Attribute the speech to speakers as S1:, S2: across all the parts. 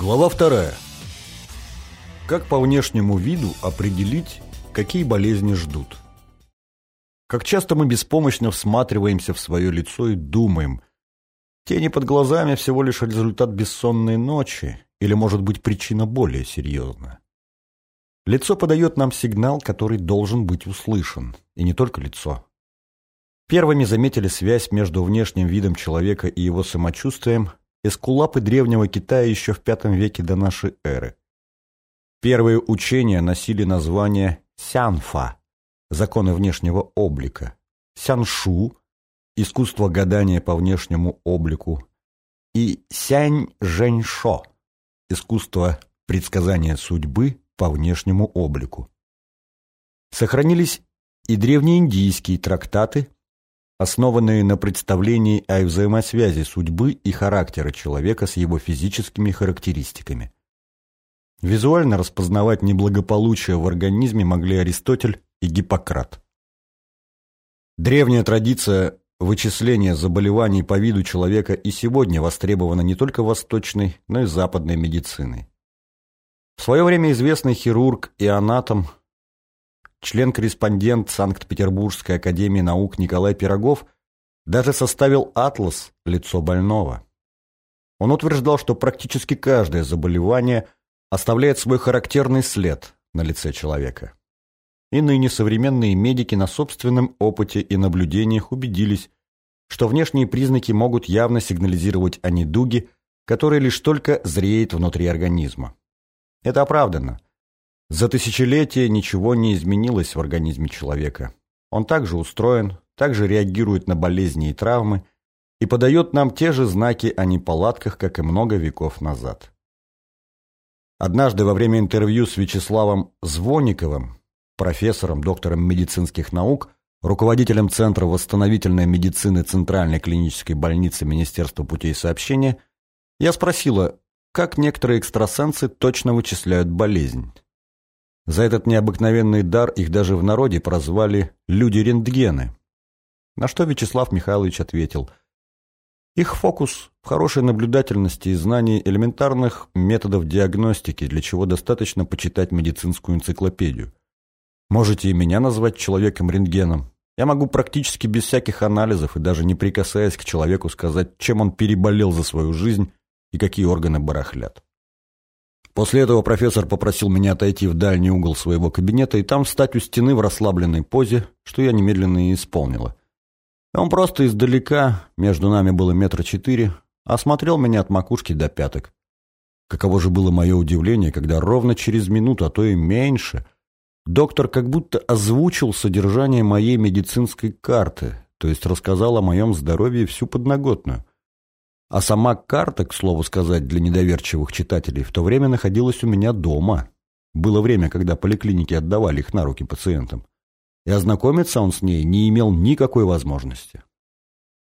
S1: Глава вторая. Как по внешнему виду определить, какие болезни ждут? Как часто мы беспомощно всматриваемся в свое лицо и думаем, тени под глазами всего лишь результат бессонной ночи или, может быть, причина более серьезная. Лицо подает нам сигнал, который должен быть услышан, и не только лицо. Первыми заметили связь между внешним видом человека и его самочувствием эскулапы древнего Китая еще в V веке до нашей эры. Первые учения носили название сянфа – законы внешнего облика, сяншу – искусство гадания по внешнему облику и сянь-жэньшо – искусство предсказания судьбы по внешнему облику. Сохранились и древнеиндийские трактаты – основанные на представлении о взаимосвязи судьбы и характера человека с его физическими характеристиками. Визуально распознавать неблагополучие в организме могли Аристотель и Гиппократ. Древняя традиция вычисления заболеваний по виду человека и сегодня востребована не только восточной, но и западной медициной. В свое время известный хирург и анатом член-корреспондент Санкт-Петербургской академии наук Николай Пирогов даже составил атлас «Лицо больного». Он утверждал, что практически каждое заболевание оставляет свой характерный след на лице человека. И ныне современные медики на собственном опыте и наблюдениях убедились, что внешние признаки могут явно сигнализировать о недуге, который лишь только зреет внутри организма. Это оправдано – за тысячелетия ничего не изменилось в организме человека. Он также устроен, также реагирует на болезни и травмы и подает нам те же знаки о неполадках, как и много веков назад. Однажды во время интервью с Вячеславом Звониковым, профессором, доктором медицинских наук, руководителем Центра восстановительной медицины Центральной клинической больницы Министерства путей сообщения, я спросила, как некоторые экстрасенсы точно вычисляют болезнь. За этот необыкновенный дар их даже в народе прозвали «люди-рентгены». На что Вячеслав Михайлович ответил «Их фокус в хорошей наблюдательности и знании элементарных методов диагностики, для чего достаточно почитать медицинскую энциклопедию. Можете и меня назвать человеком-рентгеном. Я могу практически без всяких анализов и даже не прикасаясь к человеку сказать, чем он переболел за свою жизнь и какие органы барахлят». После этого профессор попросил меня отойти в дальний угол своего кабинета и там встать у стены в расслабленной позе, что я немедленно и исполнила. Он просто издалека, между нами было метра четыре, осмотрел меня от макушки до пяток. Каково же было мое удивление, когда ровно через минуту, а то и меньше, доктор как будто озвучил содержание моей медицинской карты, то есть рассказал о моем здоровье всю подноготную. А сама карта, к слову сказать, для недоверчивых читателей, в то время находилась у меня дома. Было время, когда поликлиники отдавали их на руки пациентам. И ознакомиться он с ней не имел никакой возможности.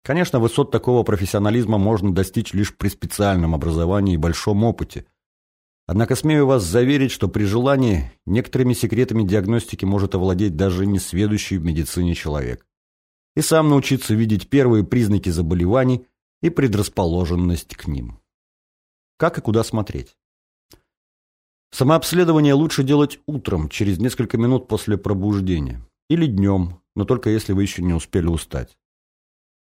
S1: Конечно, высот такого профессионализма можно достичь лишь при специальном образовании и большом опыте. Однако смею вас заверить, что при желании некоторыми секретами диагностики может овладеть даже несведущий в медицине человек. И сам научиться видеть первые признаки заболеваний – и предрасположенность к ним. Как и куда смотреть? Самообследование лучше делать утром, через несколько минут после пробуждения, или днем, но только если вы еще не успели устать.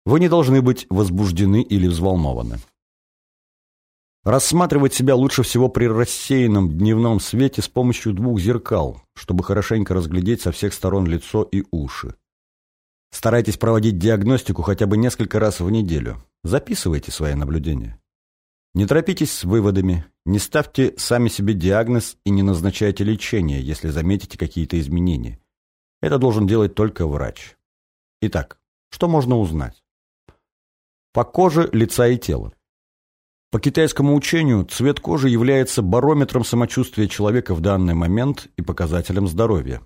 S1: Вы не должны быть возбуждены или взволнованы. Рассматривать себя лучше всего при рассеянном дневном свете с помощью двух зеркал, чтобы хорошенько разглядеть со всех сторон лицо и уши. Старайтесь проводить диагностику хотя бы несколько раз в неделю. Записывайте свои наблюдения. Не торопитесь с выводами, не ставьте сами себе диагноз и не назначайте лечение, если заметите какие-то изменения. Это должен делать только врач. Итак, что можно узнать? По коже, лица и тела. По китайскому учению цвет кожи является барометром самочувствия человека в данный момент и показателем здоровья.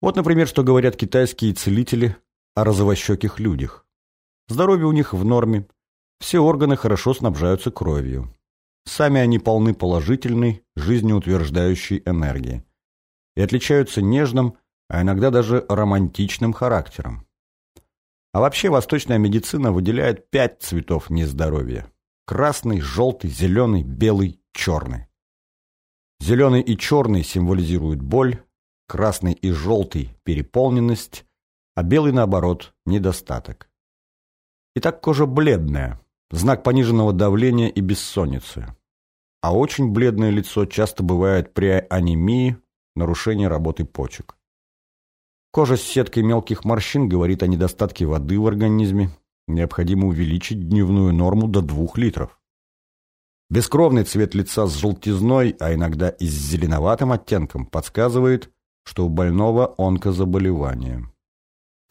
S1: Вот, например, что говорят китайские целители о розовощеких людях. Здоровье у них в норме, все органы хорошо снабжаются кровью. Сами они полны положительной, жизнеутверждающей энергии и отличаются нежным, а иногда даже романтичным характером. А вообще восточная медицина выделяет пять цветов нездоровья. Красный, желтый, зеленый, белый черный. Зеленый и черный символизируют боль, красный и желтый – переполненность, а белый, наоборот, недостаток. Итак, кожа бледная, знак пониженного давления и бессонницы. А очень бледное лицо часто бывает при анемии, нарушении работы почек. Кожа с сеткой мелких морщин говорит о недостатке воды в организме, необходимо увеличить дневную норму до 2 литров. Бескровный цвет лица с желтизной, а иногда и с зеленоватым оттенком, подсказывает, что у больного онкозаболевание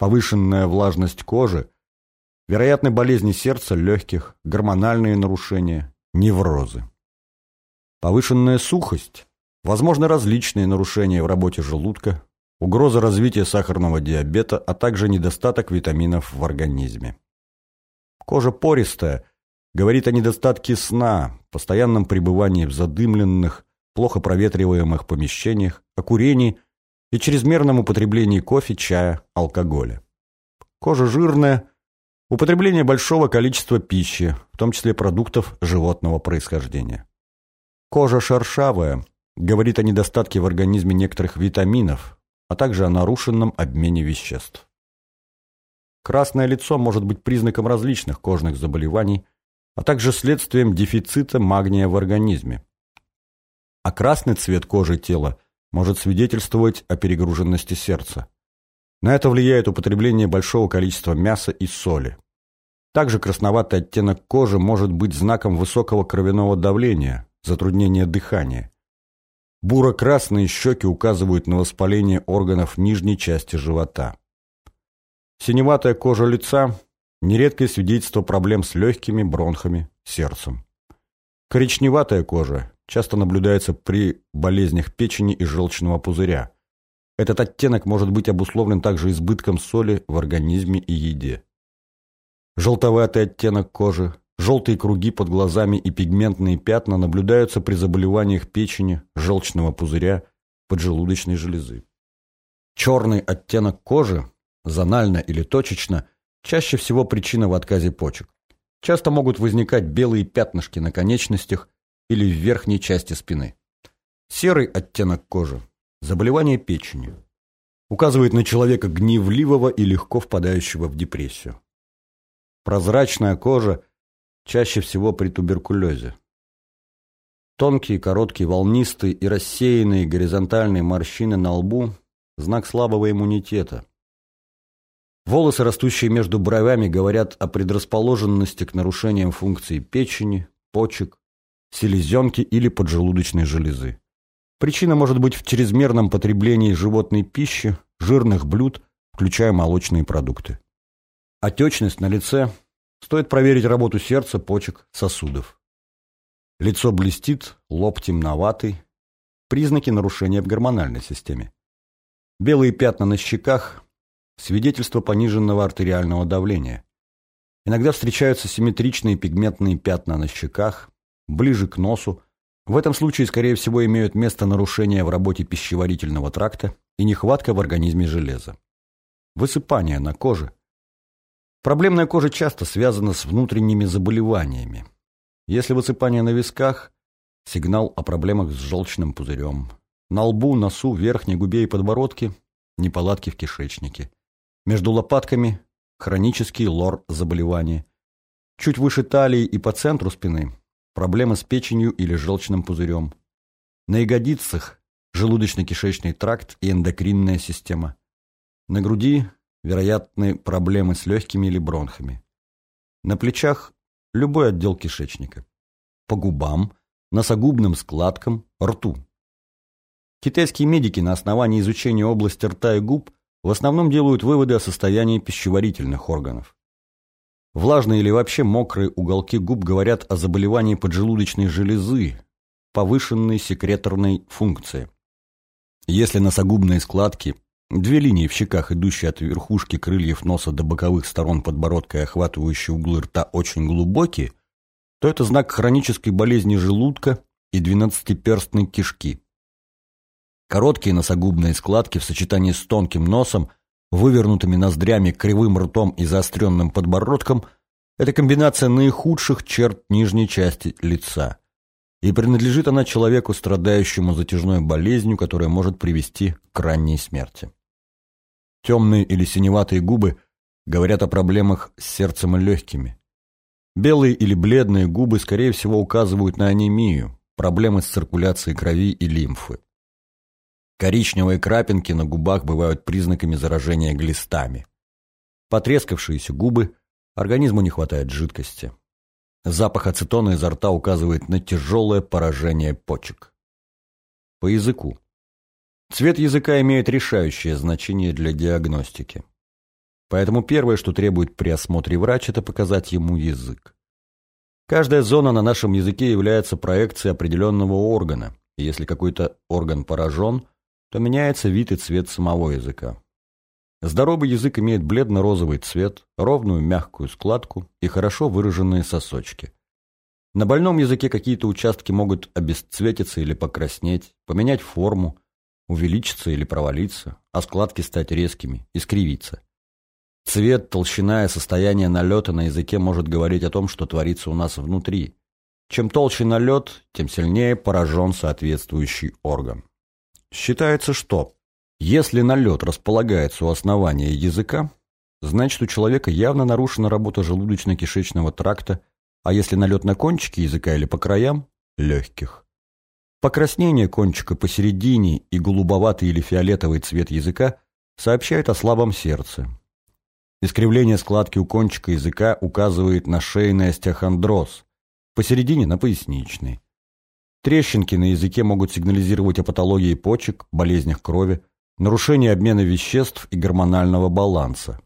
S1: повышенная влажность кожи, вероятны болезни сердца, легких, гормональные нарушения, неврозы. Повышенная сухость, возможно различные нарушения в работе желудка, угроза развития сахарного диабета, а также недостаток витаминов в организме. Кожа пористая, говорит о недостатке сна, постоянном пребывании в задымленных, плохо проветриваемых помещениях, о курении – и чрезмерном употреблении кофе, чая, алкоголя. Кожа жирная, употребление большого количества пищи, в том числе продуктов животного происхождения. Кожа шершавая, говорит о недостатке в организме некоторых витаминов, а также о нарушенном обмене веществ. Красное лицо может быть признаком различных кожных заболеваний, а также следствием дефицита магния в организме. А красный цвет кожи тела – может свидетельствовать о перегруженности сердца. На это влияет употребление большого количества мяса и соли. Также красноватый оттенок кожи может быть знаком высокого кровяного давления, затруднения дыхания. Буро-красные щеки указывают на воспаление органов нижней части живота. Синеватая кожа лица – нередкое свидетельство проблем с легкими, бронхами, сердцем. Коричневатая кожа часто наблюдается при болезнях печени и желчного пузыря. Этот оттенок может быть обусловлен также избытком соли в организме и еде. Желтоватый оттенок кожи, желтые круги под глазами и пигментные пятна наблюдаются при заболеваниях печени, желчного пузыря, поджелудочной железы. Черный оттенок кожи, зонально или точечно, чаще всего причина в отказе почек. Часто могут возникать белые пятнышки на конечностях или в верхней части спины. Серый оттенок кожи – заболевание печени. Указывает на человека гневливого и легко впадающего в депрессию. Прозрачная кожа чаще всего при туберкулезе. Тонкие, короткие, волнистые и рассеянные горизонтальные морщины на лбу – знак слабого иммунитета. Волосы, растущие между бровями, говорят о предрасположенности к нарушениям функций печени, почек, селезенки или поджелудочной железы. Причина может быть в чрезмерном потреблении животной пищи, жирных блюд, включая молочные продукты. Отечность на лице. Стоит проверить работу сердца, почек, сосудов. Лицо блестит, лоб темноватый. Признаки нарушения в гормональной системе. Белые пятна на щеках – свидетельство пониженного артериального давления. Иногда встречаются симметричные пигментные пятна на щеках, ближе к носу. В этом случае, скорее всего, имеют место нарушения в работе пищеварительного тракта и нехватка в организме железа. Высыпание на коже. Проблемная кожа часто связана с внутренними заболеваниями. Если высыпание на висках – сигнал о проблемах с желчным пузырем. На лбу, носу, верхней губе и подбородке – неполадки в кишечнике. Между лопатками – хронический лор заболевания. Чуть выше талии и по центру спины проблемы с печенью или желчным пузырем. На ягодицах – желудочно-кишечный тракт и эндокринная система. На груди – вероятны проблемы с легкими или бронхами. На плечах – любой отдел кишечника. По губам, носогубным складкам, рту. Китайские медики на основании изучения области рта и губ в основном делают выводы о состоянии пищеварительных органов. Влажные или вообще мокрые уголки губ говорят о заболевании поджелудочной железы, повышенной секреторной функции. Если носогубные складки, две линии в щеках, идущие от верхушки крыльев носа до боковых сторон подбородка и охватывающие углы рта, очень глубокие, то это знак хронической болезни желудка и двенадцатиперстной кишки. Короткие носогубные складки в сочетании с тонким носом – вывернутыми ноздрями, кривым ртом и заостренным подбородком – это комбинация наихудших черт нижней части лица. и принадлежит она человеку, страдающему затяжной болезнью, которая может привести к ранней смерти. Темные или синеватые губы говорят о проблемах с сердцем и легкими. Белые или бледные губы, скорее всего, указывают на анемию, проблемы с циркуляцией крови и лимфы. Коричневые крапинки на губах бывают признаками заражения глистами. Потрескавшиеся губы, организму не хватает жидкости. Запах ацетона изо рта указывает на тяжелое поражение почек. По языку. Цвет языка имеет решающее значение для диагностики. Поэтому первое, что требует при осмотре врач, это показать ему язык. Каждая зона на нашем языке является проекцией определенного органа, и если какой-то орган поражен, то меняется вид и цвет самого языка. Здоровый язык имеет бледно-розовый цвет, ровную мягкую складку и хорошо выраженные сосочки. На больном языке какие-то участки могут обесцветиться или покраснеть, поменять форму, увеличиться или провалиться, а складки стать резкими, искривиться. Цвет, толщина и состояние налета на языке может говорить о том, что творится у нас внутри. Чем толще налет, тем сильнее поражен соответствующий орган. Считается, что если налет располагается у основания языка, значит у человека явно нарушена работа желудочно-кишечного тракта, а если налет на кончике языка или по краям – легких. Покраснение кончика посередине и голубоватый или фиолетовый цвет языка сообщает о слабом сердце. Искривление складки у кончика языка указывает на шейный остеохондроз, посередине – на поясничный. Трещинки на языке могут сигнализировать о патологии почек, болезнях крови, нарушение обмена веществ и гормонального баланса.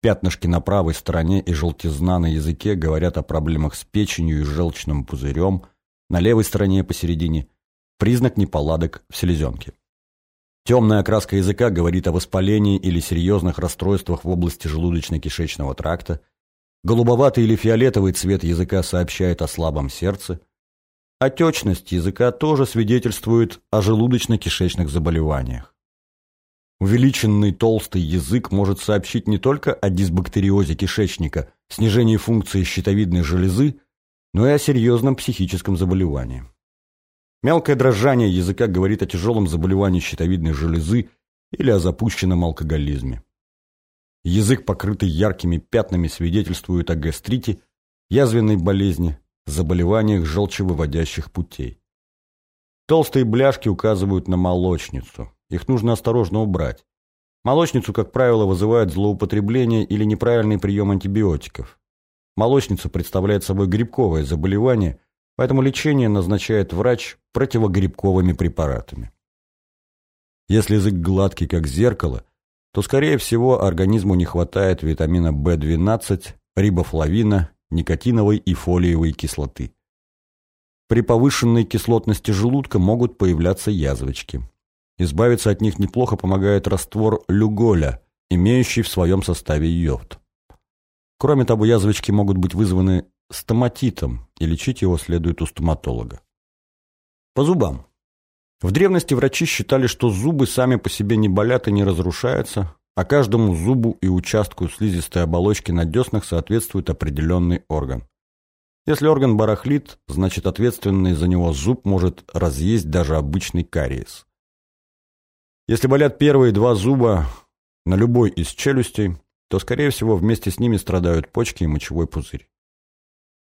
S1: Пятнышки на правой стороне и желтизна на языке говорят о проблемах с печенью и желчным пузырем, на левой стороне посередине – признак неполадок в селезенке. Темная окраска языка говорит о воспалении или серьезных расстройствах в области желудочно-кишечного тракта, голубоватый или фиолетовый цвет языка сообщает о слабом сердце, отечность языка тоже свидетельствует о желудочно-кишечных заболеваниях. Увеличенный толстый язык может сообщить не только о дисбактериозе кишечника, снижении функции щитовидной железы, но и о серьезном психическом заболевании. Мелкое дрожание языка говорит о тяжелом заболевании щитовидной железы или о запущенном алкоголизме. Язык, покрытый яркими пятнами, свидетельствует о гастрите, язвенной болезни, заболеваниях желчевыводящих путей. Толстые бляшки указывают на молочницу. Их нужно осторожно убрать. Молочницу, как правило, вызывает злоупотребление или неправильный прием антибиотиков. Молочница представляет собой грибковое заболевание, поэтому лечение назначает врач противогрибковыми препаратами. Если язык гладкий, как зеркало, то, скорее всего, организму не хватает витамина В12, рибофлавина, никотиновой и фолиевой кислоты. При повышенной кислотности желудка могут появляться язвочки. Избавиться от них неплохо помогает раствор люголя, имеющий в своем составе йод. Кроме того, язвочки могут быть вызваны стоматитом, и лечить его следует у стоматолога. По зубам. В древности врачи считали, что зубы сами по себе не болят и не разрушаются, а каждому зубу и участку слизистой оболочки на деснах соответствует определенный орган. Если орган барахлит, значит ответственный за него зуб может разъесть даже обычный кариес. Если болят первые два зуба на любой из челюстей, то, скорее всего, вместе с ними страдают почки и мочевой пузырь.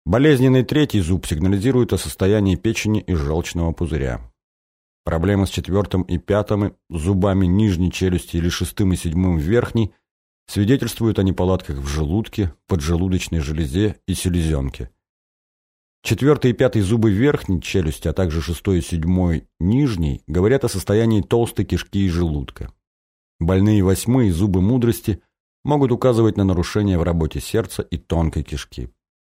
S1: Болезненный третий зуб сигнализирует о состоянии печени и желчного пузыря. Проблемы с четвертым и пятым зубами нижней челюсти или шестым и седьмым верхней свидетельствуют о неполадках в желудке, поджелудочной железе и селезенке. Четвертый и пятый зубы верхней челюсти, а также шестой и седьмой нижней, говорят о состоянии толстой кишки и желудка. Больные восьмые зубы мудрости могут указывать на нарушения в работе сердца и тонкой кишки.